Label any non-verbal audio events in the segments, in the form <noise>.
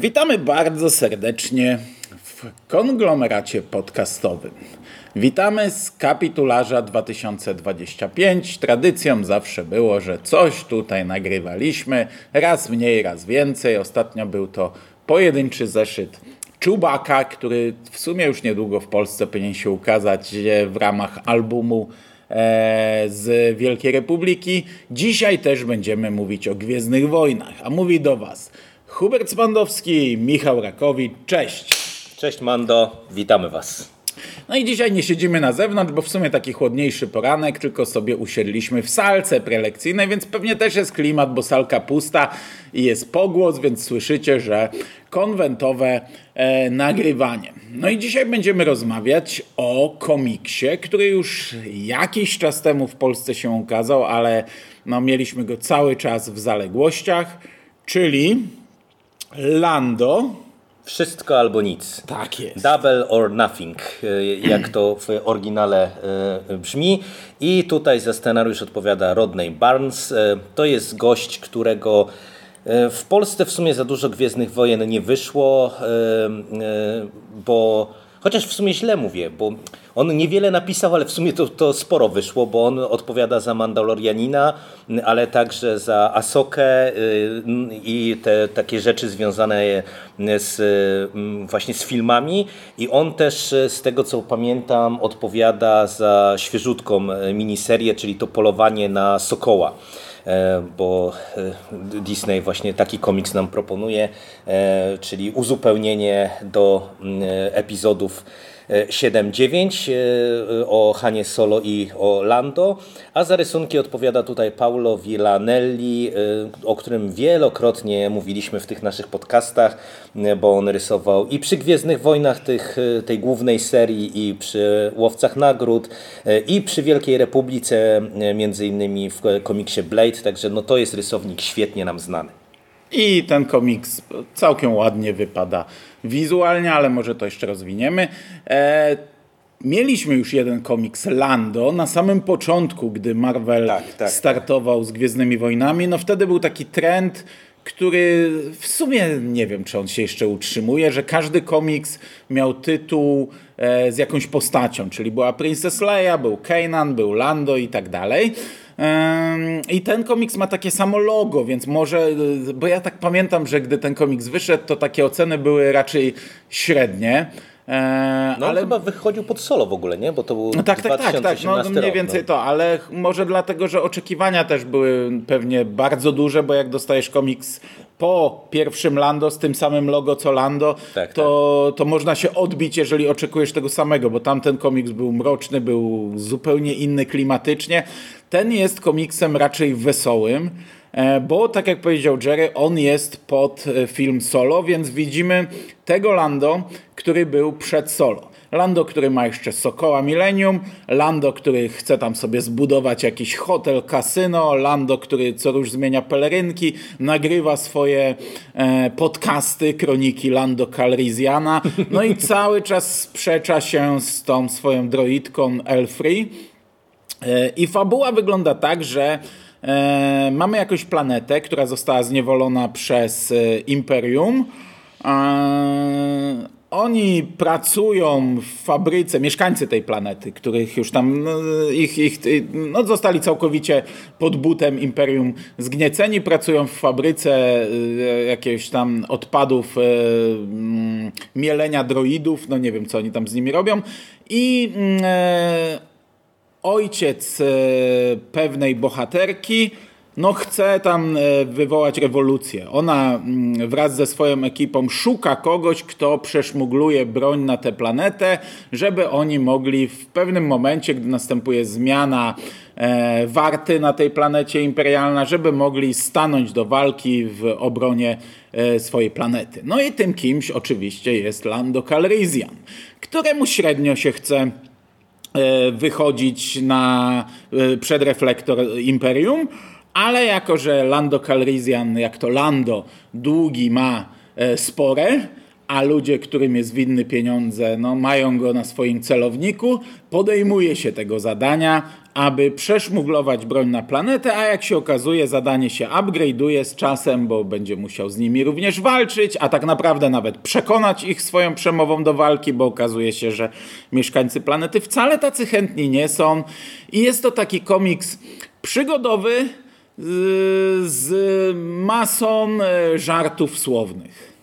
Witamy bardzo serdecznie w konglomeracie podcastowym. Witamy z kapitularza 2025. Tradycją zawsze było, że coś tutaj nagrywaliśmy, raz mniej, raz więcej. Ostatnio był to pojedynczy zeszyt Czubaka, który w sumie już niedługo w Polsce powinien się ukazać w ramach albumu e, z Wielkiej Republiki. Dzisiaj też będziemy mówić o Gwiezdnych Wojnach, a mówi do Was Hubert Spandowski, Michał Rakowicz, cześć. Cześć Mando, witamy Was. No i dzisiaj nie siedzimy na zewnątrz, bo w sumie taki chłodniejszy poranek, tylko sobie usiedliśmy w salce prelekcyjnej, więc pewnie też jest klimat, bo salka pusta i jest pogłos, więc słyszycie, że konwentowe e, nagrywanie. No i dzisiaj będziemy rozmawiać o komiksie, który już jakiś czas temu w Polsce się ukazał, ale no, mieliśmy go cały czas w zaległościach, czyli Lando. Wszystko albo nic. Tak jest. Double or nothing, e, jak to w oryginale e, brzmi. I tutaj za scenariusz odpowiada Rodney Barnes. E, to jest gość, którego w Polsce w sumie za dużo Gwiezdnych Wojen nie wyszło, bo chociaż w sumie źle mówię, bo on niewiele napisał, ale w sumie to, to sporo wyszło, bo on odpowiada za Mandalorianina, ale także za Asokę y, i te takie rzeczy związane z, mm, właśnie z filmami. I on też, y, z tego co pamiętam, odpowiada za świeżutką y, miniserię, czyli to polowanie na Sokoła bo Disney właśnie taki komiks nam proponuje, e, czyli uzupełnienie do mm, epizodów 7-9 e, o Hanie Solo i o Lando, a za rysunki odpowiada tutaj Paulo Villanelli, e, o którym wielokrotnie mówiliśmy w tych naszych podcastach, e, bo on rysował i przy Gwiezdnych Wojnach tych, tej głównej serii i przy Łowcach Nagród i przy Wielkiej Republice, między innymi w komiksie Blade, także no to jest rysownik świetnie nam znany. I ten komiks całkiem ładnie wypada wizualnie, ale może to jeszcze rozwiniemy. E, mieliśmy już jeden komiks Lando na samym początku, gdy Marvel tak, tak. startował z Gwiezdnymi Wojnami. No wtedy był taki trend, który w sumie nie wiem, czy on się jeszcze utrzymuje, że każdy komiks miał tytuł e, z jakąś postacią, czyli była Princess Leia, był Kanan, był Lando i tak dalej. I ten komiks ma takie samo logo, więc może, bo ja tak pamiętam, że gdy ten komiks wyszedł, to takie oceny były raczej średnie. E, no ale chyba wychodził pod solo w ogóle, nie? Bo to był no tak, tak, tak, tak, no mniej więcej no. to, ale może dlatego, że oczekiwania też były pewnie bardzo duże, bo jak dostajesz komiks po pierwszym Lando z tym samym logo co Lando, tak, to, tak. to można się odbić, jeżeli oczekujesz tego samego, bo tamten komiks był mroczny, był zupełnie inny klimatycznie. Ten jest komiksem raczej wesołym. E, bo tak jak powiedział Jerry, on jest pod e, film solo, więc widzimy tego Lando, który był przed solo. Lando, który ma jeszcze Sokoła Millennium, Lando, który chce tam sobie zbudować jakiś hotel, kasyno, Lando, który co już zmienia pelerynki, nagrywa swoje e, podcasty, kroniki Lando Calrissiana, no i cały czas sprzecza się z tą swoją droidką Elfree. E, I fabuła wygląda tak, że mamy jakąś planetę, która została zniewolona przez e, Imperium. E, oni pracują w fabryce, mieszkańcy tej planety, których już tam no, ich, ich, no, zostali całkowicie pod butem Imperium zgnieceni, pracują w fabryce jakiegoś tam odpadów mm, mielenia droidów, no nie wiem co oni tam z nimi robią i mm, ojciec e, pewnej bohaterki no chce tam e, wywołać rewolucję. Ona mm, wraz ze swoją ekipą szuka kogoś, kto przeszmugluje broń na tę planetę, żeby oni mogli w pewnym momencie, gdy następuje zmiana e, warty na tej planecie imperialna, żeby mogli stanąć do walki w obronie swojej planety. No i tym kimś oczywiście jest Lando Calrissian, któremu średnio się chce wychodzić na, e, przed reflektor Imperium, ale jako, że Lando Calrissian, jak to Lando, długi ma e, spore, a ludzie, którym jest winny pieniądze, no, mają go na swoim celowniku, podejmuje się tego zadania, aby przeszmuglować broń na planetę, a jak się okazuje, zadanie się upgrade'uje z czasem, bo będzie musiał z nimi również walczyć, a tak naprawdę nawet przekonać ich swoją przemową do walki, bo okazuje się, że mieszkańcy planety wcale tacy chętni nie są. I jest to taki komiks przygodowy z, z masą e, żartów słownych.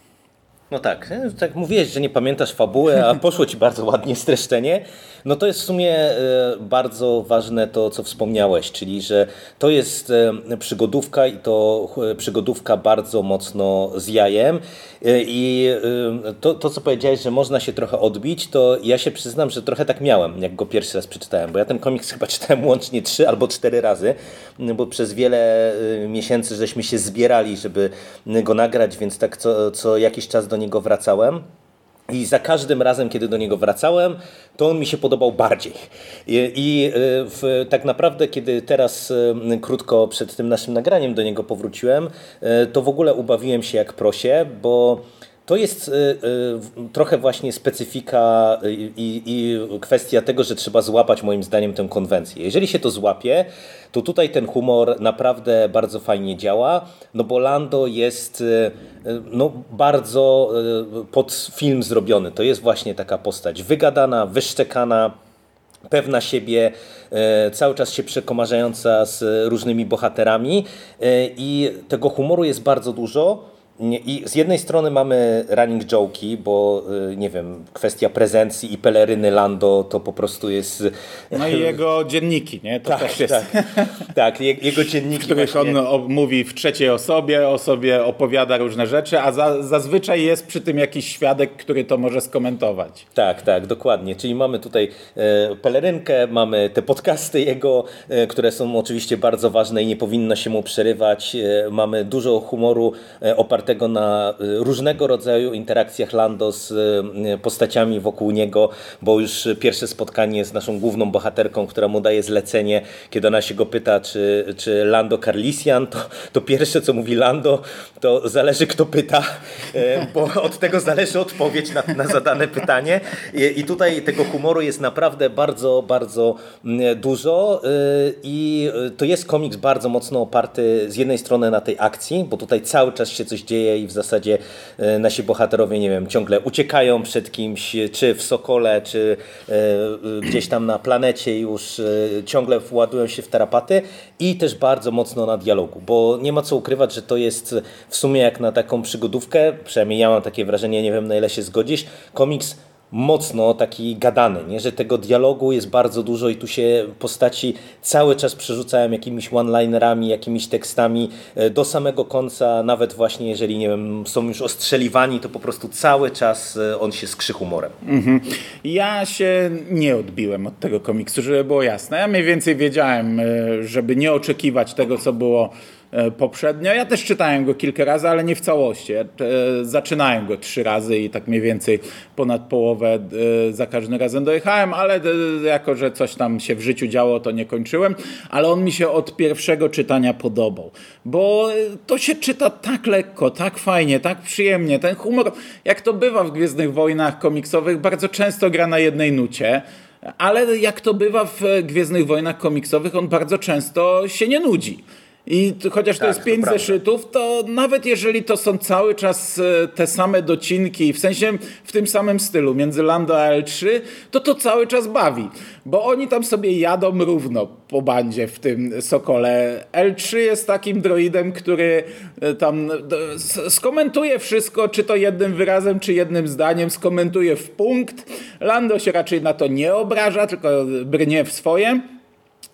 No tak, tak mówiłeś, że nie pamiętasz fabuły, a <laughs> poszło ci bardzo ładnie streszczenie. No to jest w sumie e, bardzo ważne to, co wspomniałeś, czyli że to jest e, przygodówka i to e, przygodówka bardzo mocno z jajem i to, to, co powiedziałeś, że można się trochę odbić, to ja się przyznam, że trochę tak miałem, jak go pierwszy raz przeczytałem, bo ja ten komiks <laughs> chyba czytałem łącznie trzy albo cztery razy, bo przez wiele miesięcy żeśmy się zbierali, żeby go nagrać, więc tak co, co jakiś czas do niego wracałem. I za każdym razem, kiedy do niego wracałem, to on mi się podobał bardziej. I, i w, tak naprawdę, kiedy teraz krótko przed tym naszym nagraniem do niego powróciłem, e, to w ogóle ubawiłem się jak prosie, bo to jest y, y, trochę właśnie specyfika i, i, kwestia tego, że trzeba złapać moim zdaniem tę konwencję. Jeżeli się to złapie, to tutaj ten humor naprawdę bardzo fajnie działa, no bo Lando jest y, no, bardzo pod film zrobiony. To jest właśnie taka postać wygadana, wyszczekana, pewna siebie, cały czas się przekomarzająca z różnymi bohaterami i tego humoru jest bardzo dużo. I z jednej strony mamy running joke'i, bo y, nie wiem, kwestia prezencji i peleryny Lando to po prostu jest... No i jego dzienniki, nie? To tak, też jest... Tak, <laughs> tak jego dzienniki. Których właśnie... on mówi w trzeciej osobie, o sobie opowiada różne rzeczy, a za, zazwyczaj jest przy tym jakiś świadek, który to może skomentować. Tak, tak, dokładnie. Czyli mamy tutaj e, pelerynkę, mamy te podcasty jego, e, które są oczywiście bardzo ważne i nie powinno się mu przerywać. E, mamy dużo humoru opartego opartego na y, różnego rodzaju interakcjach Lando z y, postaciami wokół niego, bo już pierwsze spotkanie z naszą główną bohaterką, która mu daje zlecenie, kiedy ona się go pyta, czy, czy Lando Carlisian, to, to pierwsze co mówi Lando, to zależy kto pyta, e, bo od tego zależy odpowiedź na, na zadane pytanie. I, i tutaj tego humoru jest naprawdę bardzo, bardzo mm, dużo i to jest komiks bardzo mocno oparty z jednej strony na tej akcji, bo tutaj cały czas się coś dzieje dzieje i w zasadzie e, nasi bohaterowie, nie wiem, ciągle uciekają przed kimś, czy w Sokole, czy e, gdzieś tam na planecie już e, ciągle władują się w tarapaty i też bardzo mocno na dialogu, bo nie ma co ukrywać, że to jest w sumie jak na taką przygodówkę, przynajmniej ja mam takie wrażenie, nie wiem na ile się zgodzisz, komiks mocno taki gadany, nie? że tego dialogu jest bardzo dużo i tu się postaci cały czas przerzucają jakimiś one-linerami, jakimiś tekstami e, do samego końca, nawet właśnie jeżeli nie wiem, są już ostrzeliwani, to po prostu cały czas e, on się skrzy humorem. Mhm. Ja się nie odbiłem od tego komiksu, żeby było jasne. Ja mniej więcej wiedziałem, e, żeby nie oczekiwać tego, co było poprzednio. Ja też czytałem go kilka razy, ale nie w całości. Ja, e, zaczynałem go trzy razy i tak mniej więcej ponad połowę e, za każdym razem dojechałem, ale jako, że coś tam się w życiu działo, to nie kończyłem. Ale on mi się od pierwszego czytania podobał, bo to się czyta tak lekko, tak fajnie, tak przyjemnie. Ten humor, jak to bywa w Gwiezdnych Wojnach komiksowych, bardzo często gra na jednej nucie. Ale jak to bywa w Gwiezdnych Wojnach komiksowych, on bardzo często się nie nudzi. I chociaż to tak, jest pięć to zeszytów, to nawet jeżeli to są cały czas e, te same docinki, w sensie w tym samym stylu, między Lando a L3, to to cały czas bawi. Bo oni tam sobie jadą równo po bandzie w tym Sokole. L3 jest takim droidem, który e, tam skomentuje wszystko, czy to jednym wyrazem, czy jednym zdaniem, skomentuje w punkt. Lando się raczej na to nie obraża, tylko brnie w swoje.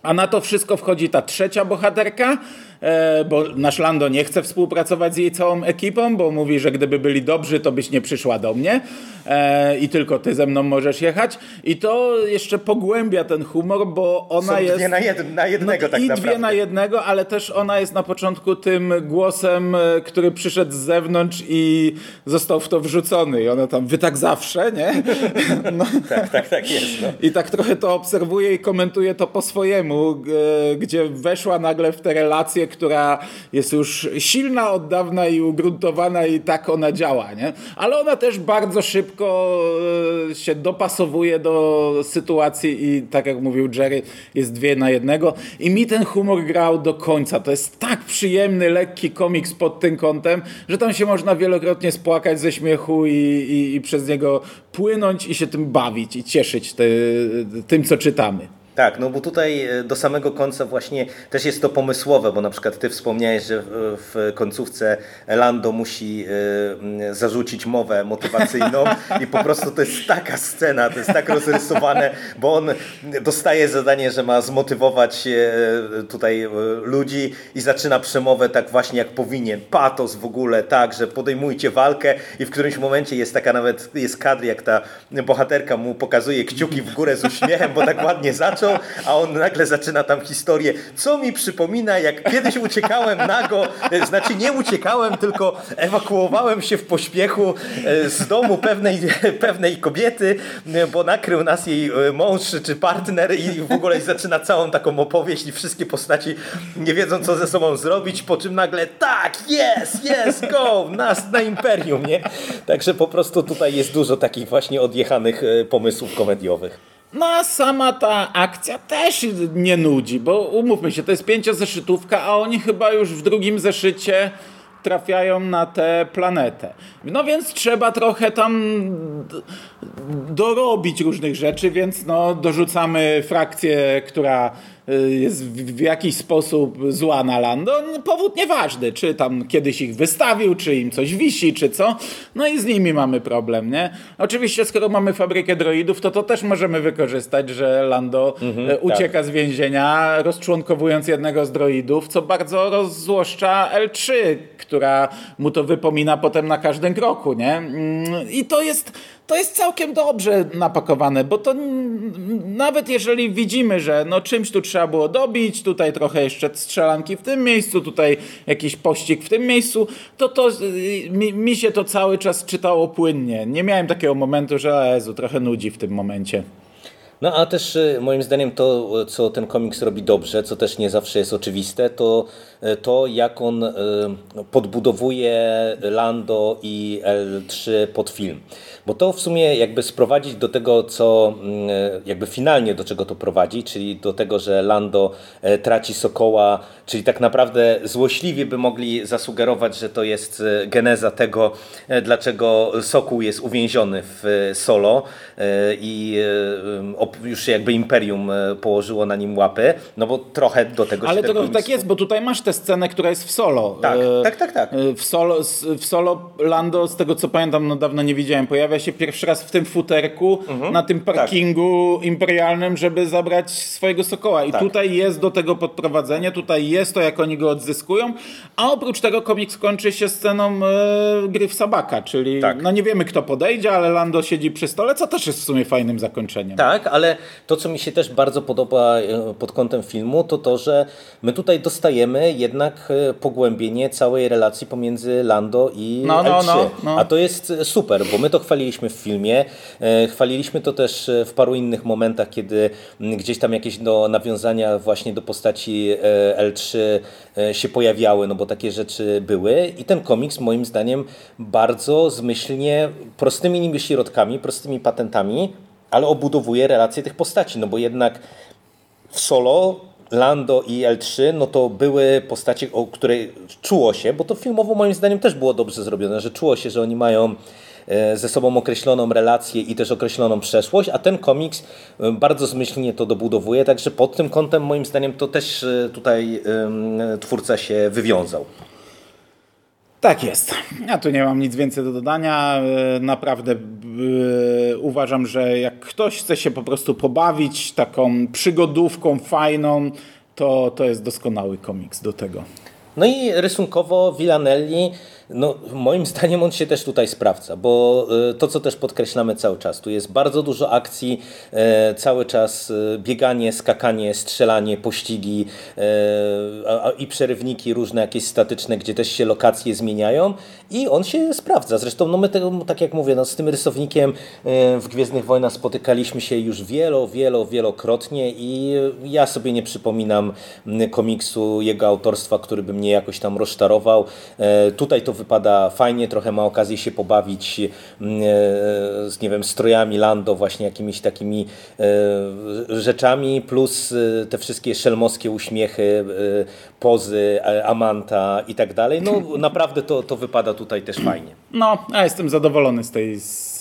A na to wszystko wchodzi ta trzecia bohaterka, E, bo nasz Lando nie chce współpracować z jej całą ekipą, bo mówi, że gdyby byli dobrzy, to byś nie przyszła do mnie e, i tylko ty ze mną możesz jechać. I to jeszcze pogłębia ten humor, bo ona Są jest... dwie na, jed na jednego no, tak I naprawdę. dwie na jednego, ale też ona jest na początku tym głosem, e, który przyszedł z zewnątrz i został w to wrzucony. I ona tam, wy tak zawsze, nie? <laughs> No. tak, tak, tak jest. No. I tak trochę to obserwuje i komentuje to po swojemu, gdzie weszła nagle w te relacje, która jest już silna od dawna i ugruntowana i tak ona działa, nie? Ale ona też bardzo szybko e, się dopasowuje do sytuacji i tak jak mówił Jerry, jest dwie na jednego i mi ten humor grał do końca. To jest tak przyjemny, lekki komiks pod tym kątem, że tam się można wielokrotnie spłakać ze śmiechu i, i, i przez niego płynąć i się tym bawić i cieszyć te, tym, co czytamy. Tak, no bo tutaj e, do samego końca właśnie też jest to pomysłowe, bo na przykład ty wspomniałeś, że w końcówce Lando musi e, zarzucić mowę motywacyjną <laughs> i po prostu to jest taka scena, to jest tak rozrysowane, bo on dostaje zadanie, że ma zmotywować e, tutaj ludzi i zaczyna przemowę tak właśnie jak powinien, patos w ogóle, tak, że podejmujcie walkę i w którymś momencie jest taka nawet, jest kadr, jak ta bohaterka mu pokazuje kciuki w górę z uśmiechem, bo tak ładnie zaczął a on nagle zaczyna tam historię, co mi przypomina, jak kiedyś uciekałem nago, e, znaczy nie uciekałem, tylko ewakuowałem się w pośpiechu e, z domu pewnej, pewnej kobiety, e, bo nakrył nas jej mąż czy partner i w ogóle zaczyna całą taką opowieść i wszystkie postaci nie wiedzą, co ze sobą zrobić, po czym nagle tak, yes, yes, go, nas na imperium, nie? Także po prostu tutaj jest dużo takich właśnie odjechanych pomysłów komediowych. No a sama ta akcja też nie nudzi, bo umówmy się, to jest pięciozeszytówka, a oni chyba już w drugim zeszycie trafiają na tę planetę. No więc trzeba trochę tam dorobić różnych rzeczy, więc no dorzucamy frakcję, która jest w jakiś sposób zła na Lando. Powód nieważny, czy tam kiedyś ich wystawił, czy im coś wisi, czy co. No i z nimi mamy problem, nie? Oczywiście, skoro mamy fabrykę droidów, to to też możemy wykorzystać, że Lando mhm, y, ucieka tak. z więzienia, rozczłonkowując jednego z droidów, co bardzo rozzłoszcza L3, która mu to wypomina potem na każdym kroku, nie? Mm, I to jest to jest całkiem dobrze napakowane, bo to nawet jeżeli widzimy, że no czymś tu trzeba było dobić, tutaj trochę jeszcze strzelanki w tym miejscu, tutaj jakiś pościg w tym miejscu, to to mi, mi się to cały czas czytało płynnie. Nie miałem takiego momentu, że Jezu, trochę nudzi w tym momencie. No a też y, moim zdaniem to, co ten komiks robi dobrze, co też nie zawsze jest oczywiste, to y, to, jak on y, podbudowuje Lando i L3 pod film. Bo to w sumie jakby sprowadzić do tego, co mm, jakby finalnie do czego to prowadzi, czyli do tego, że Lando traci Sokoła, czyli tak naprawdę złośliwie by mogli zasugerować, że to jest geneza tego, dlaczego Sokół jest uwięziony w Solo i już jakby Imperium położyło na nim łapy, no bo trochę do tego Ale to tak jest, bo tutaj masz tę scenę, która jest w Solo. Tak, tak, tak. tak. W Solo, w Solo Lando, z tego co pamiętam, no dawno nie widziałem, pojawia pojawia się pierwszy raz w tym futerku mhm. na tym tak. parkingu tak. imperialnym, żeby zabrać swojego sokoła. I tak. tutaj jest do tego podprowadzenie, tutaj jest to, jak oni go odzyskują, a oprócz tego komiks kończy się sceną e, gry w Sabaka, czyli tak. no nie wiemy kto podejdzie, ale Lando siedzi przy stole, co też jest w sumie fajnym zakończeniem. Tak, ale to, co mi się też bardzo podoba e, pod kątem filmu, to to, że my tutaj dostajemy jednak e, pogłębienie całej relacji pomiędzy Lando i no, no, L3. No, no. A to jest super, bo my to chwaliliśmy w filmie. E, chwaliliśmy to też e, w paru innych momentach, kiedy gdzieś tam jakieś do nawiązania właśnie do postaci e, L3 się pojawiały, no bo takie rzeczy były. I ten komiks moim zdaniem bardzo zmyślnie, prostymi niby środkami, prostymi patentami, ale obudowuje relacje tych postaci, no bo jednak w solo Lando i L3, no to były postacie, o której czuło się, bo to filmowo moim zdaniem też było dobrze zrobione, że czuło się, że oni mają E, ze sobą określoną relację i też określoną przeszłość, a ten komiks e, bardzo zmyślnie to dobudowuje, także pod tym kątem moim zdaniem to też e, tutaj twórca się wywiązał. Tak jest. Ja tu nie mam nic więcej do dodania. Naprawdę uważam, że jak ktoś chce się po prostu pobawić taką przygodówką fajną, to, to jest doskonały komiks do tego. No i rysunkowo Villanelli no, moim zdaniem on się też tutaj sprawdza, bo e, to, co też podkreślamy cały czas, tu jest bardzo dużo akcji, e, cały czas e, bieganie, skakanie, strzelanie, pościgi i przerywniki różne jakieś statyczne, gdzie też się lokacje zmieniają i on się sprawdza. Zresztą, no my tego, tak jak mówię, no, z tym rysownikiem w Gwiezdnych Wojnach spotykaliśmy się już wielo, wielo, wielokrotnie i ja sobie nie przypominam komiksu jego autorstwa, który by mnie jakoś tam rozczarował. Tutaj to wypada fajnie, trochę ma okazję się pobawić mm, e, z, nie wiem, strojami Lando, właśnie jakimiś takimi e, rzeczami, plus e, te wszystkie szelmowskie uśmiechy, pozy Amanta i tak dalej. No <laughs> naprawdę to, to wypada tutaj też fajnie. No, ja jestem zadowolony z tej, z,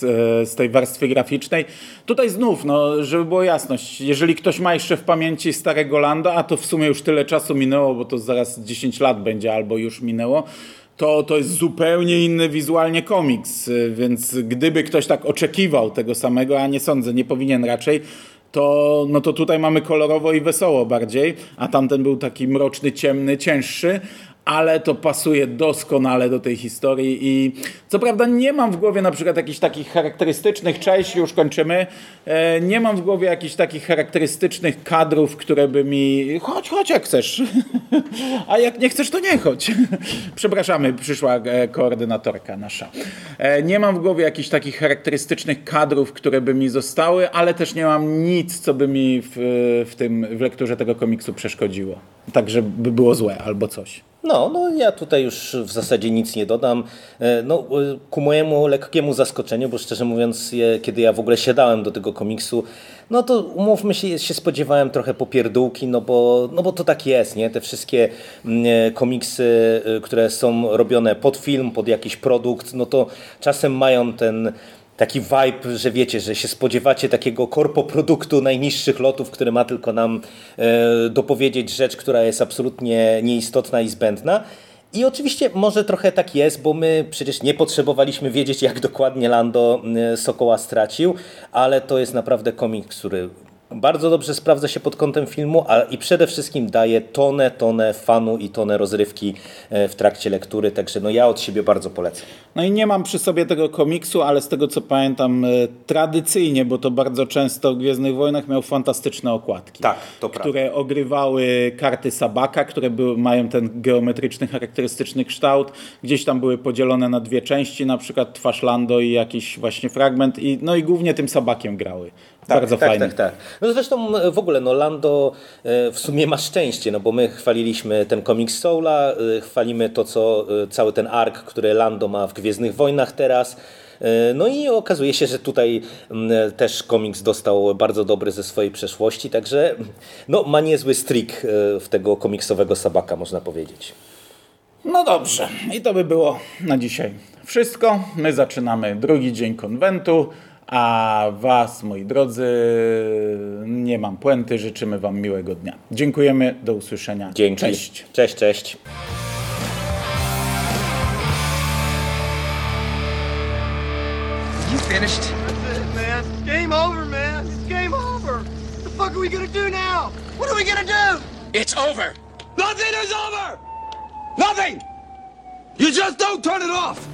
z, tej warstwy graficznej. Tutaj znów, no, żeby było jasność, jeżeli ktoś ma jeszcze w pamięci starego Lando, a to w sumie już tyle czasu minęło, bo to zaraz 10 lat będzie albo już minęło, to, to jest zupełnie inny wizualnie komiks, więc gdyby ktoś tak oczekiwał tego samego, a nie sądzę, nie powinien raczej, to, no to tutaj mamy kolorowo i wesoło bardziej, a tamten był taki mroczny, ciemny, cięższy, ale to pasuje doskonale do tej historii i co prawda nie mam w głowie na przykład jakichś takich charakterystycznych, cześć, już kończymy, e, nie mam w głowie jakichś takich charakterystycznych kadrów, które by mi, chodź, chodź jak chcesz, <laughs> a jak nie chcesz, to nie chodź. <laughs> Przepraszamy, przyszła e, koordynatorka nasza. E, nie mam w głowie jakichś takich charakterystycznych kadrów, które by mi zostały, ale też nie mam nic, co by mi w, w tym, w lekturze tego komiksu przeszkodziło. Tak, żeby było złe albo coś. No, no ja tutaj już w zasadzie nic nie dodam. E, no, e, ku mojemu lekkiemu zaskoczeniu, bo szczerze mówiąc, kiedy ja w ogóle siadałem do tego komiksu, no to umówmy się, się spodziewałem trochę popierdółki, no bo, no bo to tak jest, nie? Te wszystkie mm, e, komiksy, które są robione pod film, pod jakiś produkt, no to czasem mają ten taki vibe, że wiecie, że się spodziewacie takiego korpoproduktu najniższych lotów, który ma tylko nam e, dopowiedzieć rzecz, która jest absolutnie nieistotna i zbędna. I oczywiście może trochę tak jest, bo my przecież nie potrzebowaliśmy wiedzieć, jak dokładnie Lando e, Sokoła stracił, ale to jest naprawdę komiks, który bardzo dobrze sprawdza się pod kątem filmu, a i przede wszystkim daje tonę, tonę fanu i tonę rozrywki e, w trakcie lektury, także no ja od siebie bardzo polecam. No i nie mam przy sobie tego komiksu, ale z tego co pamiętam e, tradycyjnie, bo to bardzo często w Gwiezdnych Wojnach miał fantastyczne okładki. Tak, to Które prawda. ogrywały karty Sabaka, które były, mają ten geometryczny, charakterystyczny kształt. Gdzieś tam były podzielone na dwie części, na przykład twarz Lando i jakiś właśnie fragment. I, no i głównie tym Sabakiem grały. Tak, bardzo tak, fajnie. Tak, tak. No zresztą w ogóle no Lando e, w sumie ma szczęście, no bo my chwaliliśmy ten komiks Soula, e, chwalimy to, co e, cały ten ark, który Lando ma w Gwiezdnych Wojnach teraz. No i okazuje się, że tutaj też komiks dostał bardzo dobry ze swojej przeszłości, także no, ma niezły strik w tego komiksowego sabaka, można powiedzieć. No dobrze, i to by było na dzisiaj wszystko. My zaczynamy drugi dzień konwentu. A Was, moi drodzy, nie mam puenty, życzymy Wam miłego dnia. Dziękujemy, do usłyszenia. Dzięki. Cześć. Cześć, cześć. You finished? That's it, man. game over, man. It's game over. What the fuck are we gonna do now? What are we gonna do? It's over. Nothing is over! Nothing! You just don't turn it off!